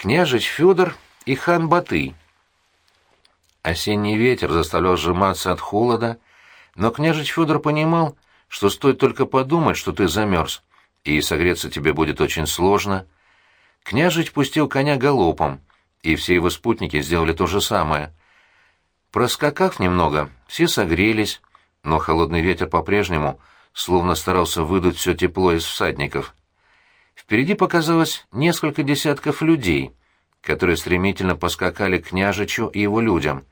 княжич Федор и хан Батый. Осенний ветер заставлял сжиматься от холода, но княжич Федор понимал, что стоит только подумать, что ты замерз, и согреться тебе будет очень сложно. Княжич пустил коня галопом, и все его спутники сделали то же самое. Проскакав немного, все согрелись, но холодный ветер по-прежнему словно старался выдуть все тепло из всадников. Впереди показалось несколько десятков людей, которые стремительно поскакали к княжичу и его людям.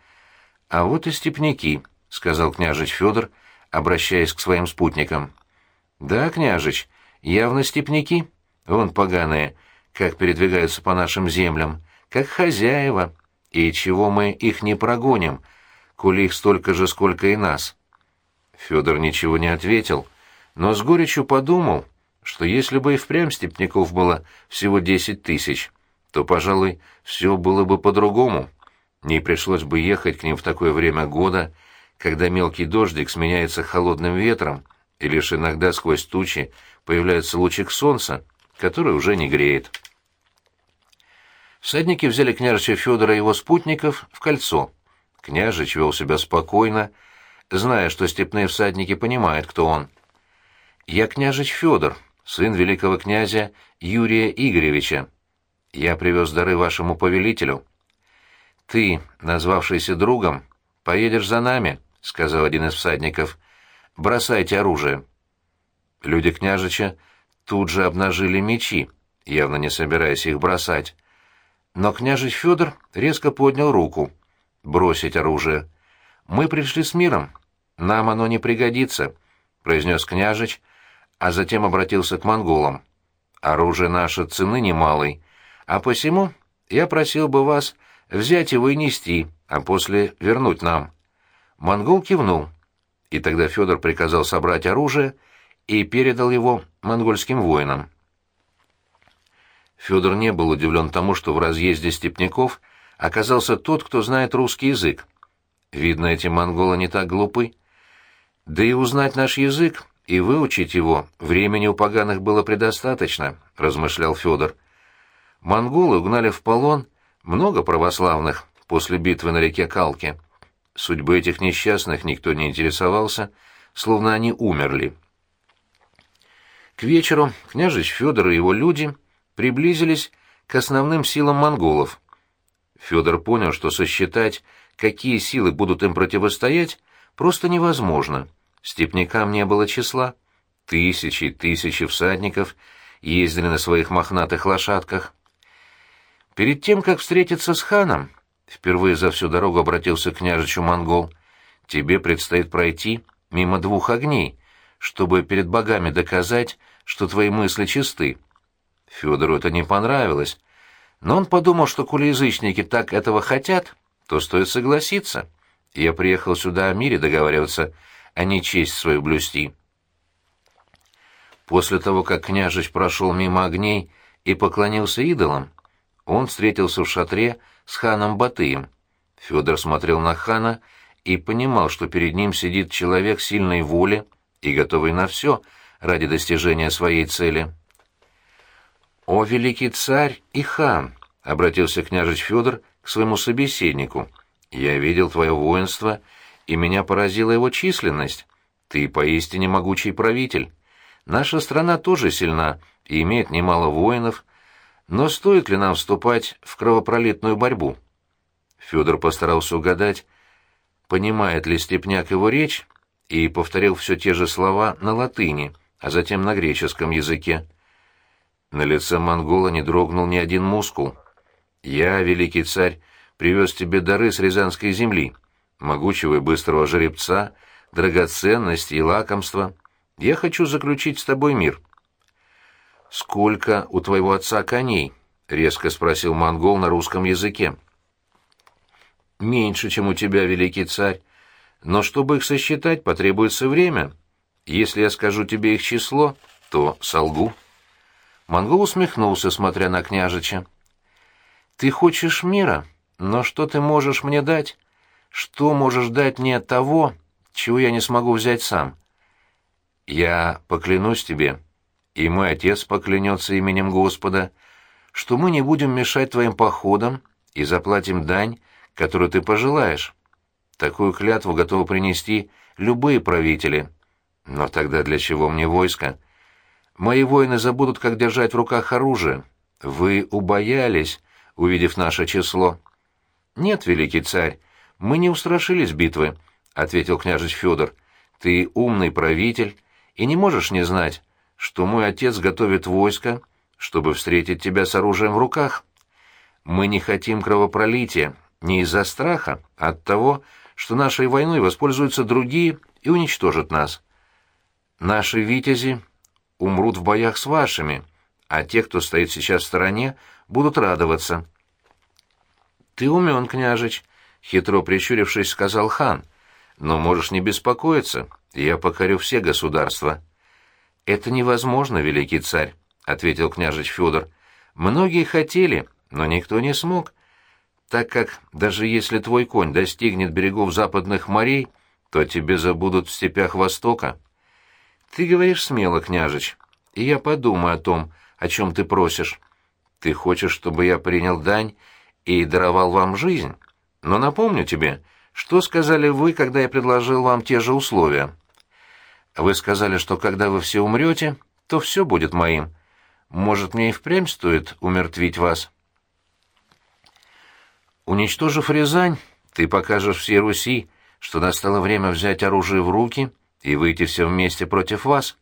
«А вот и степняки», — сказал княжич Федор, обращаясь к своим спутникам. «Да, княжич, явно степняки. Вон поганые, как передвигаются по нашим землям, как хозяева. И чего мы их не прогоним, коли их столько же, сколько и нас?» Федор ничего не ответил, но с горечью подумал — что если бы и впрямь степняков было всего десять тысяч, то, пожалуй, все было бы по-другому. Не пришлось бы ехать к ним в такое время года, когда мелкий дождик сменяется холодным ветром, и лишь иногда сквозь тучи появляется лучик солнца, который уже не греет. Всадники взяли княжича Федора и его спутников в кольцо. Княжич вел себя спокойно, зная, что степные всадники понимают, кто он. «Я княжич Федор», сын великого князя Юрия Игоревича. Я привез дары вашему повелителю. Ты, назвавшийся другом, поедешь за нами, — сказал один из всадников. Бросайте оружие. Люди княжича тут же обнажили мечи, явно не собираясь их бросать. Но княжич Федор резко поднял руку. «Бросить оружие. Мы пришли с миром. Нам оно не пригодится», — произнес княжич, а затем обратился к монголам. «Оружие наше цены немалой, а посему я просил бы вас взять его и нести, а после вернуть нам». Монгол кивнул, и тогда Федор приказал собрать оружие и передал его монгольским воинам. Федор не был удивлен тому, что в разъезде степняков оказался тот, кто знает русский язык. Видно, эти монголы не так глупы. Да и узнать наш язык и выучить его времени у поганых было предостаточно, размышлял Федор. Монголы угнали в полон много православных после битвы на реке Калке. Судьбы этих несчастных никто не интересовался, словно они умерли. К вечеру княжич Федор и его люди приблизились к основным силам монголов. Федор понял, что сосчитать, какие силы будут им противостоять, просто невозможно — Степнякам не было числа. Тысячи и тысячи всадников ездили на своих мохнатых лошадках. Перед тем, как встретиться с ханом, впервые за всю дорогу обратился к княжичу монгол, тебе предстоит пройти мимо двух огней, чтобы перед богами доказать, что твои мысли чисты. Федору это не понравилось, но он подумал, что коли язычники так этого хотят, то стоит согласиться. Я приехал сюда о мире договариваться, а не честь свою блюсти. После того, как княжич прошел мимо огней и поклонился идолам, он встретился в шатре с ханом Батыем. Федор смотрел на хана и понимал, что перед ним сидит человек сильной воли и готовый на все ради достижения своей цели. «О, великий царь и хан!» — обратился княжич Федор к своему собеседнику. «Я видел твое воинство и меня поразила его численность. Ты поистине могучий правитель. Наша страна тоже сильна и имеет немало воинов, но стоит ли нам вступать в кровопролитную борьбу? Федор постарался угадать, понимает ли Степняк его речь, и повторил все те же слова на латыни, а затем на греческом языке. На лице монгола не дрогнул ни один мускул. «Я, великий царь, привез тебе дары с Рязанской земли могучего и быстрого жеребца, драгоценности и лакомства. Я хочу заключить с тобой мир». «Сколько у твоего отца коней?» — резко спросил монгол на русском языке. «Меньше, чем у тебя, великий царь. Но чтобы их сосчитать, потребуется время. Если я скажу тебе их число, то солгу». Монгол усмехнулся, смотря на княжича. «Ты хочешь мира, но что ты можешь мне дать?» Что можешь дать мне того, чего я не смогу взять сам? Я поклянусь тебе, и мой отец поклянется именем Господа, что мы не будем мешать твоим походам и заплатим дань, которую ты пожелаешь. Такую клятву готовы принести любые правители. Но тогда для чего мне войско? Мои воины забудут, как держать в руках оружие. Вы убоялись, увидев наше число. Нет, великий царь, мы не устрашились битвы, — ответил княжич Федор. Ты умный правитель и не можешь не знать, что мой отец готовит войско, чтобы встретить тебя с оружием в руках. Мы не хотим кровопролития, не из-за страха, а от того, что нашей войной воспользуются другие и уничтожат нас. Наши витязи умрут в боях с вашими, а те, кто стоит сейчас в стороне, будут радоваться. «Ты умен, княжич», — хитро прищурившись, сказал хан, — «но можешь не беспокоиться, я покорю все государства». «Это невозможно, великий царь», — ответил княжич Федор. «Многие хотели, но никто не смог, так как даже если твой конь достигнет берегов западных морей, то тебе забудут в степях Востока». «Ты говоришь смело, княжич, и я подумаю о том, о чем ты просишь. Ты хочешь, чтобы я принял дань и даровал вам жизнь? Но напомню тебе, что сказали вы, когда я предложил вам те же условия?» Вы сказали, что когда вы все умрете, то все будет моим. Может, мне и впрямь стоит умертвить вас? Уничтожив Рязань, ты покажешь всей Руси, что настало время взять оружие в руки и выйти все вместе против вас.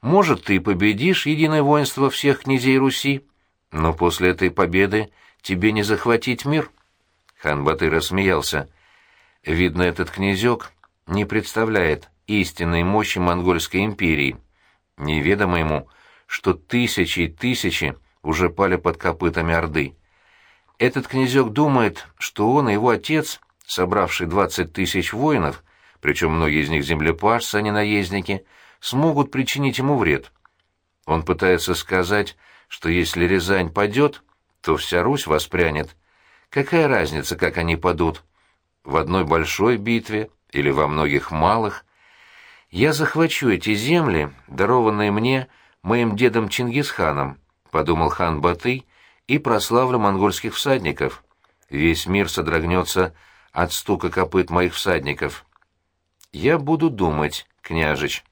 Может, ты победишь единое воинство всех князей Руси, но после этой победы тебе не захватить мир. Хан Батый рассмеялся. Видно, этот князек не представляет, истинной мощи монгольской империи. Неведомо ему, что тысячи и тысячи уже пали под копытами Орды. Этот князек думает, что он и его отец, собравший двадцать тысяч воинов, причем многие из них землепашцы, а не наездники, смогут причинить ему вред. Он пытается сказать, что если Рязань падет, то вся Русь воспрянет. Какая разница, как они падут? В одной большой битве или во многих малых? «Я захвачу эти земли, дарованные мне моим дедом Чингисханом», — подумал хан Батый, — «и прославлю монгольских всадников. Весь мир содрогнется от стука копыт моих всадников». «Я буду думать, княжич».